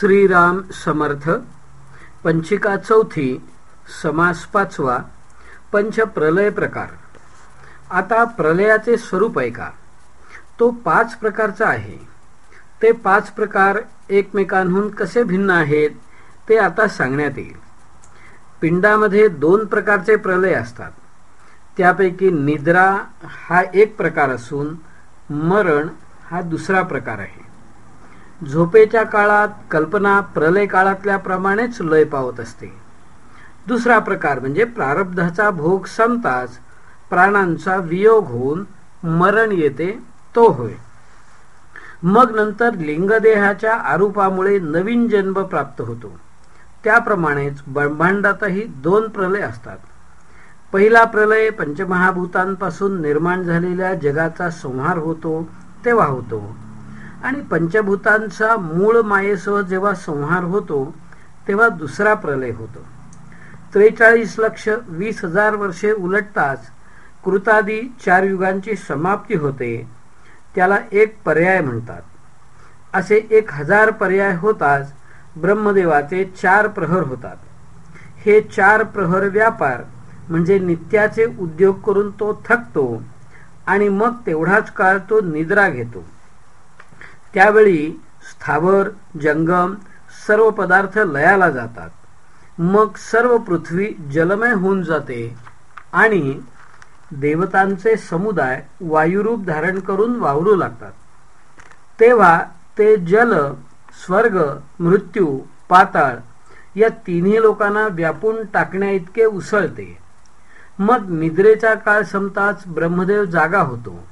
श्रीराम समर्थ पंचिका चौथी समास पाचवा पंच प्रलय प्रकार. आता प्रलयाचे स्वरूप आहे का तो पाच प्रकारचा आहे. ते पाच प्रकार एकमेकांहून कसे भिन्न आहेत ते आता सांगण्यात येईल. पिंडामध्ये दोन प्रकारचे प्रलय असतात. त्यापैकी निद्रा हा एक प्रकार असून मरण हा दुसरा प्रकार आहे. झोपेच्या काळात कल्पना प्रलय काळातल्या प्रमाणेच लय पावत असते. दुसरा प्रकार म्हणजे प्रारब्धाचा भोग संपताच प्राणांचा वियोग होऊन मरण येते तो होय. मग नंतर लिंगदेहाच्या आरोपामुळे नवीन जन्म प्राप्त होतो. त्याप्रमाणेच ब्रह्मांडातही दोन प्रलय असतात. पहिला प्रलय पंचमहाभूतांपासून निर्माण झालेल्या जगाचा संहार होतो तेव्हा होतो. आणि पंचभूतांचा मूळ मायेसह जेव्हा संहार होतो तेव्हा दुसरा प्रलय होतो. त्रेचाळीस लक्ष वीस हजार वर्षे उलटताच कृतादी चार युगांची समाप्ती होते. त्याला एक पर्याय म्हणतात. असे एक हजार पर्याय होताच ब्रह्मदेवाचे चार प्रहर होतात. हे चार प्रहर व्यापार म्हणजे नित्याचे उद्योग करून तो थकतो आणि मग तेवढाच काळ तो निद्रा घेतो. त्यावेळी स्थावर जंगम सर्व पदार्थ लयाला जातात. मग सर्व पृथ्वी जलमय होऊन जाते आणि देवतांचे समुदाय वायुरूप धारण करून वावरू लागतात. तेव्हा ते जल स्वर्ग मृत्यू पाताळ या तिन्ही लोकांना व्यापून टाकण्या इतके उसळते. मग निद्रेचा काळ संपताच ब्रह्मदेव जागा होतो.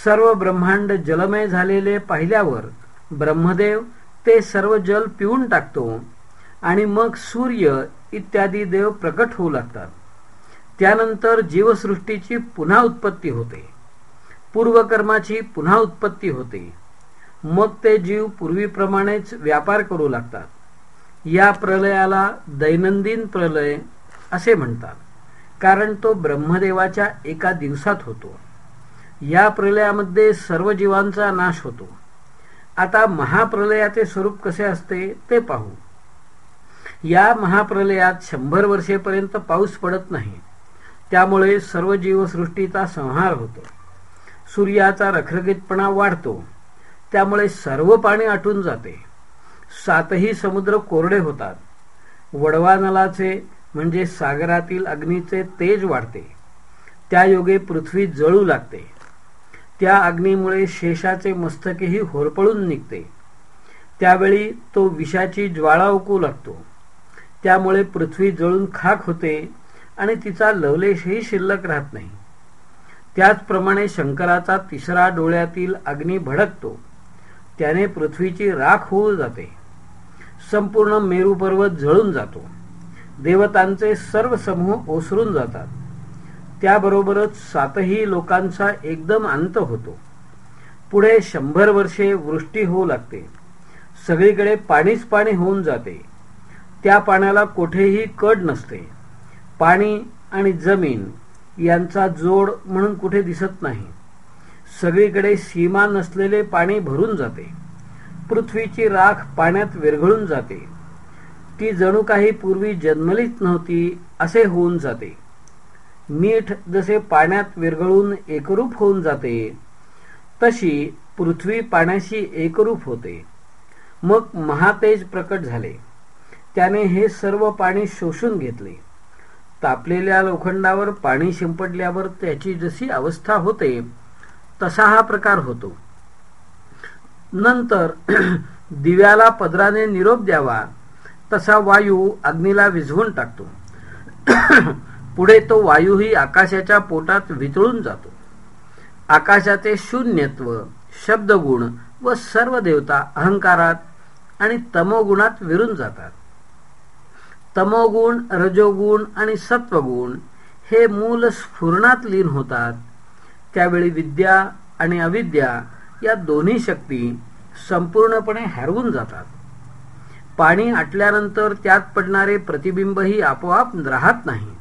सर्व ब्रह्मांड जलमय झालेले पाहिल्यावर ब्रह्मदेव ते सर्व जल पिऊन टाकतो आणि मग सूर्य इत्यादी देव प्रकट होऊ लागतात. त्यानंतर जीवसृष्टीची पुन्हा उत्पत्ती होते. पूर्वकर्माची पुन्हा उत्पत्ती होते. मग ते जीव पूर्वीप्रमाणेच व्यापार करू लागतात. या प्रलयाला दैनंदिन प्रलय असे म्हणतात. कारण तो ब्रह्मदेवाच्या एका दिवसात होतो. या प्रलयामध्ये सर्व जीवांचा नाश होतो. आता महाप्रलयाचे स्वरूप कसे असते ते पाहू. या महाप्रलयात शंभर वर्षेपर्यंत पाऊस पडत नाही. त्यामुळे सर्व जीवसृष्टीचा संहार होतो. सूर्याचा रखरखीतपणा वाढतो. त्यामुळे सर्व पाणी आटून जाते. सातही समुद्र कोरडे होतात. वडवा नलाचे म्हणजे सागरातील अग्नीचे तेज वाढते. त्या योगे पृथ्वी जळू लागते. त्या अग्नीमुळे शेषाचे मस्तकेही होरपळून निघते. त्यावेळी तो विषाची ज्वाळा ओकू लागतो. त्यामुळे पृथ्वी जळून खाक होते आणि तिचा लवलेशही शिल्लक राहत नाही. त्याचप्रमाणे शंकराचा तिसरा डोळ्यातील अग्नी भडकतो. त्याने पृथ्वीची राख होऊ जाते. संपूर्ण मेरू पर्वत जळून जातो. देवतांचे सर्व समूह ओसरून जातात. त्याबरोबरच सातही लोकांचा एकदम अंत होतो. पुढे शंभर वर्षे वृष्टी होऊ लागते. सगळीकडे पाणीच पाणी होऊन जाते. त्या पाण्याला कोठेही कड नसते. पाणी आणि जमीन यांचा जोड म्हणून कुठे दिसत नाही. सगळीकडे सीमा नसलेले पाणी भरून जाते. पृथ्वीची राख पाण्यात विरघळून जाते. ती जणू काही पूर्वी जन्मलीच नव्हती असे होऊन जाते. मीठ जसे पाण्यात विरघळून एकरूप होऊन जाते तशी पृथ्वी पाण्याशी एकरूप होते. मग महातेज प्रकट झाले. त्याने हे सर्व पाणी शोषून घेतले. तापलेल्या लोखंडावर पाणी शिंपडल्यावर त्याची जशी अवस्था होते तसा हा प्रकार होतो. नंतर दिव्याला पदराने निरोप द्यावा तसा वायू अग्नीला विझवून टाकतो. पुढे तो वायूही आकाशाच्या पोटात वितळून जातो. आकाशाचे शून्यत्व शब्दगुण व सर्व देवता अहंकारात आणि तमोगुणात विरून जातात. तमोगुण रजोगुण आणि सत्वगुण हे मूल स्फुरणात लीन होतात. त्यावेळी विद्या आणि अविद्या या दोन्ही शक्ती संपूर्णपणे हरवून जातात. पाणी आटल्यानंतर त्यात पडणारे प्रतिबिंबही आपोआप राहत नाही.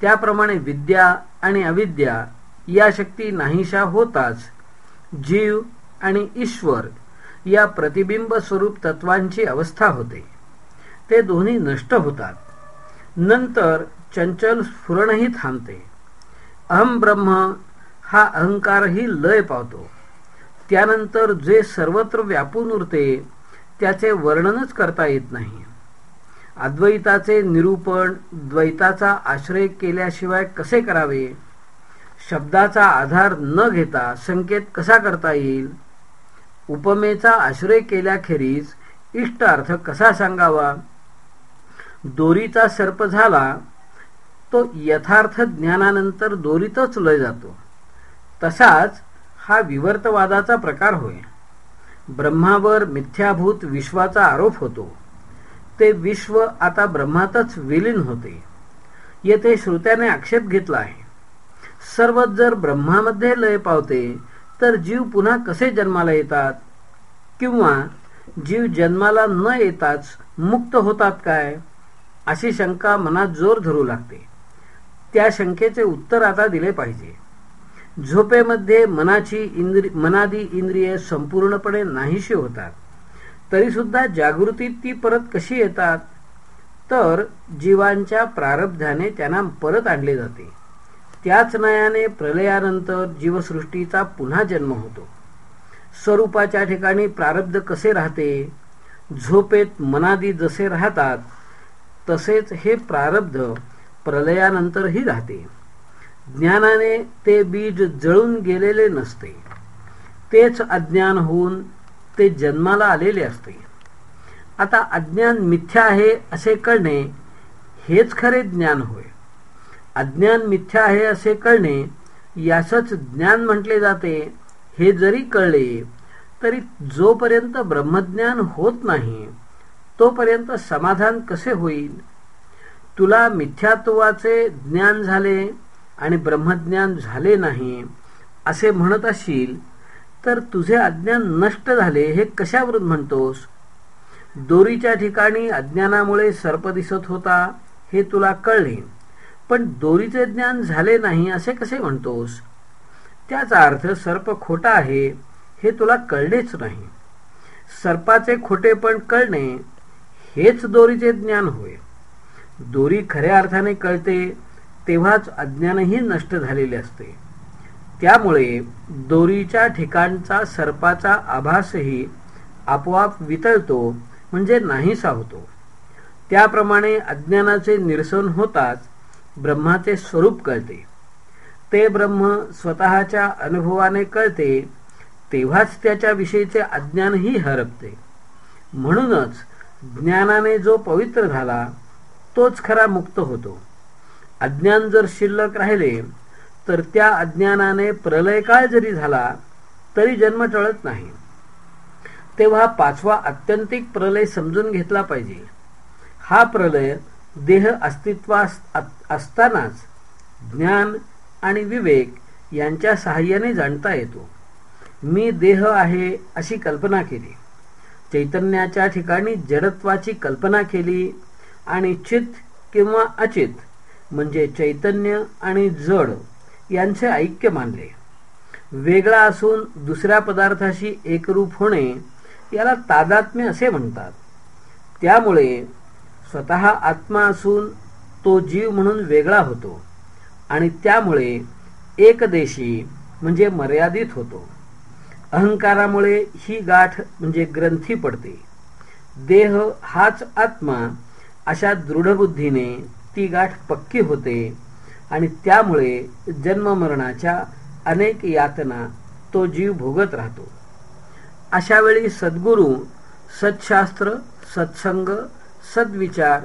त्याप्रमाणे विद्या आणि अविद्या या शक्ती नाहीशा होताच. जीव आणि ईश्वर या प्रतिबिंब स्वरूप तत्वांची अवस्था होते. ते दोन्ही नष्ट होतात. नंतर चंचल स्फुरणही थांबते. अहम ब्रह्म हा अहंकारही लय पावतो. त्यानंतर जे सर्वत्र व्यापून उरते त्याचे वर्णनच करता येत नाही. अद्वैताचे निरूपण द्वैताचा आश्रय केल्याशिवाय कसे करावे? शब्दाचा आधार न घेता संकेत कसा करता येईल? उपमेचा आश्रय केल्याखेरीज इष्ट अर्थ कसा सांगावा? दोरीचा सर्प झाला तो यथार्थ ज्ञानानंतर दोरीतच लय जातो. तसाच हा विवर्तवादाचा प्रकार होय. ब्रह्मावर मिथ्याभूत विश्वाचा आरोप होतो. ते विश्व आता ब्रह्मातच विलीन होते. येथे श्रोत्याने आक्षेप घेतला आहे. सर्व जर ब्रह्मामध्ये लय पावते तर जीव पुन्हा कसे जन्माला येतात? किंवा जीव जन्माला न येताच मुक्त होतात काय? अशी शंका मनात जोर धरू लागते. त्या शंकेचे उत्तर आता दिले पाहिजे. झोपेमध्ये मनाची इंद्रि मनादी इंद्रिये संपूर्णपणे नाहीशी होतात. तरी सुद्धा जागृतीत ती परत कशी येतात? तर जीवांच्या प्रारब्धाने त्यांना परत आणले जाते. त्याच नयाने प्रलयानंतर जीवसृष्टीचा पुन्हा जन्म होतो. स्वरूपाच्या ठिकाणी प्रारब्ध कसे राहते? झोपेत मनादी जसे राहतात तसेच हे प्रारब्ध प्रलयानंतरही राहते. ज्ञानाने ते बीज जळून गेलेले नसते. तेच अज्ञान होऊन ते जन्माला आलेले असते. आता अज्ञान मिथ्या आहे असे कळणे हेच खरे ज्ञान होय. अज्ञान मिथ्या आहे असे कळणे यासच ज्ञान म्हटले जाते. हे जरी कळले तरी जोपर्यंत ब्रह्मज्ञान होत नाही तोपर्यंत समाधान कसे होईल? तुला मिथ्यात्वाचे ज्ञान झाले आणि ब्रह्मज्ञान झाले नाही असे म्हणत असशील तर तुझे अज्ञान नष्ट झाले हे कशावरून म्हणतोस? दोरीच्या ठिकाणी अज्ञानामुळे सर्प दिसत होता हे तुला कळले. पण दोरीचे ज्ञान झाले नाही असे कसे म्हणतोस? त्याचा अर्थ सर्प खोटा आहे हे तुला कळलेच नाही. सर्पाचे खोटेपण कळणे हेच दोरीचे ज्ञान होय. दोरी खऱ्या अर्थाने कळते तेव्हाच अज्ञानही नष्ट झालेले असते. त्यामुळे दोरीच्या ठिकाणचा सर्पाचा आभासही आपोआप वितळतो म्हणजे नाहीसा होतो. त्याप्रमाणे अज्ञानाचे निरसन होताच ब्रह्माचे स्वरूप कळते. ते ब्रह्म स्वतःच्या अनुभवाने कळते तेव्हाच त्याच्याविषयीचे अज्ञानही हरपते. म्हणूनच ज्ञानाने जो पवित्र झाला तोच खरा मुक्त होतो. अज्ञान जर शिल्लक राहिले तर त्या अज्ञानाने प्रलयकाळ जरी झाला तरी जन्म टळत नाही. तेव्हा पाचवा अत्यंतिक प्रलय समजून घेतला पाहिजे. हा प्रलय देह अस्तित्वास असतानाच ज्ञान आणि विवेक यांच्या सहाय्याने जाणता येतो. मी देह आहे अशी कल्पना केली. चैतन्याच्या ठिकाणी जडत्वाची कल्पना केली आणि चित किंवा अचित म्हणजे चैतन्य आणि जड यांचे ऐक्य मानले. वेगळा असून दुसऱ्या पदार्थाशी एकरूप होणे याला तादात्म्य असे म्हणतात. त्यामुळे स्वतः आत्मा असून तो जीव म्हणून वेगळा होतो आणि त्यामुळे एकदेशी म्हणजे मर्यादित होतो. अहंकारामुळे ही गाठ म्हणजे ग्रंथी पडते. देह हाच आत्मा अशा दृढबुद्धीने ती गाठ पक्की होते आणि त्यामुळे जन्ममरणाच्या अनेक यातना तो जीव भोगत राहतो. अशा वेळी सद्गुरू सत्शास्त्र सत्संग सद्विचार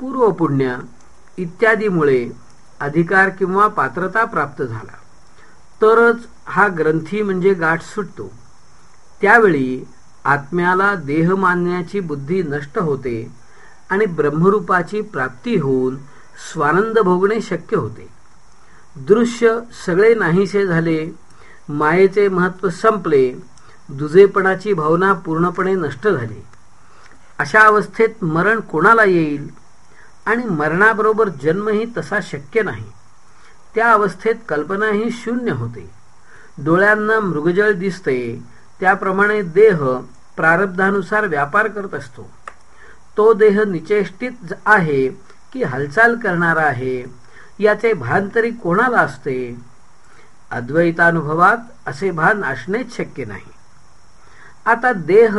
पूर्वपुण्य इत्यादीमुळे अधिकार किंवा पात्रता प्राप्त झाला. तरच हा ग्रंथी म्हणजे गाठ सुटतो. त्यावेळी आत्म्याला देह मानण्याची बुद्धी नष्ट होते आणि ब्रह्मरूपाची प्राप्ती होऊन स्वानंद भोगणे शक्य होते. दृश्य सगळे नाहीसे झाले मायेचे महत्त्व संपले दुजेपणाची भावना पूर्णपणे नष्ट झाली. अशा अवस्थेत मरण कोणाला येईल? आणि मरणाबरोबर जन्मही तसा शक्य नाही. त्या अवस्थेत कल्पनाही शून्य होते. डोळ्यांना मृगजळ दिसते त्याप्रमाणे देह प्रारब्धानुसार व्यापार करत असतो. तो देह निचेष्टित आहे की हालचाल करणारा आहे याचे भान तरी कोणाला असते? अद्वैतानुभवात असे भान असणेच शक्य नाही. आता देह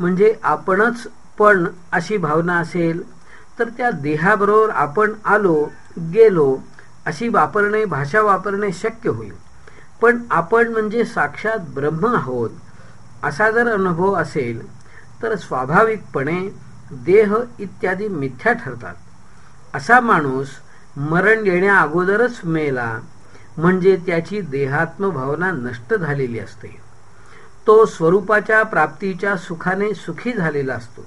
म्हणजे आपणच पण अशी भावना असेल तर त्या देहाबरोबर आपण आलो गेलो अशी वापरणे भाषा वापरणे शक्य होईल. पण आपण म्हणजे साक्षात ब्रह्म आहोत असा जर अनुभव असेल तर स्वाभाविकपणे देह इत्यादी मिथ्या ठरतात. असा माणूस मरण येण्या अगोदरच मेला म्हणजे त्याची देहात्म भावना नष्ट झालेली असते. तो स्वरूपाच्या प्राप्तीच्या सुखाने सुखी झालेला असतो.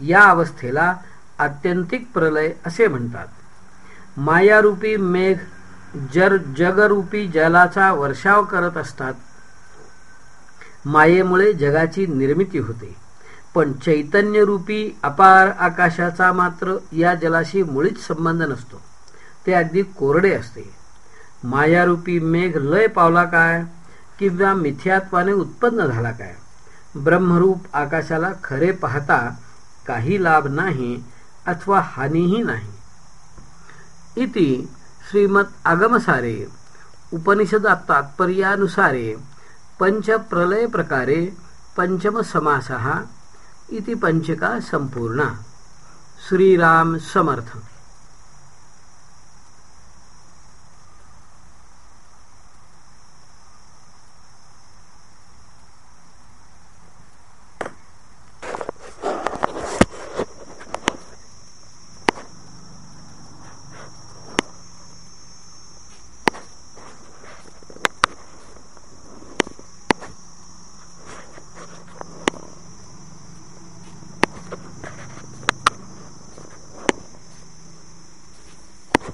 या अवस्थेला आत्यंतिक प्रलय असे म्हणतात. मायारूपी मेघ जर जगरूपी जलाचा वर्षाव करत असतात मायेमुळे जगाची निर्मिती होते. पण चैतन्यरूपी अपार आकाशाचा मात्र या जलाशी मुळीच संबंध नसतो. ते अगदी कोरडे असते. मायारूपी मेघ लय पावला काय? किंवा मिथ्यात्वाने उत्पन्न झाला काय? ब्रह्मरूप आकाशाला खरे पाहता काही लाभ नाही अथवा हानीही नाही. इति श्रीमत आगमसारे उपनिषदा तात्पर्यानुसारे पंच प्रलय प्रकारे पंचम समासः इति पंचिका संपूर्णा। श्रीराम समर्थ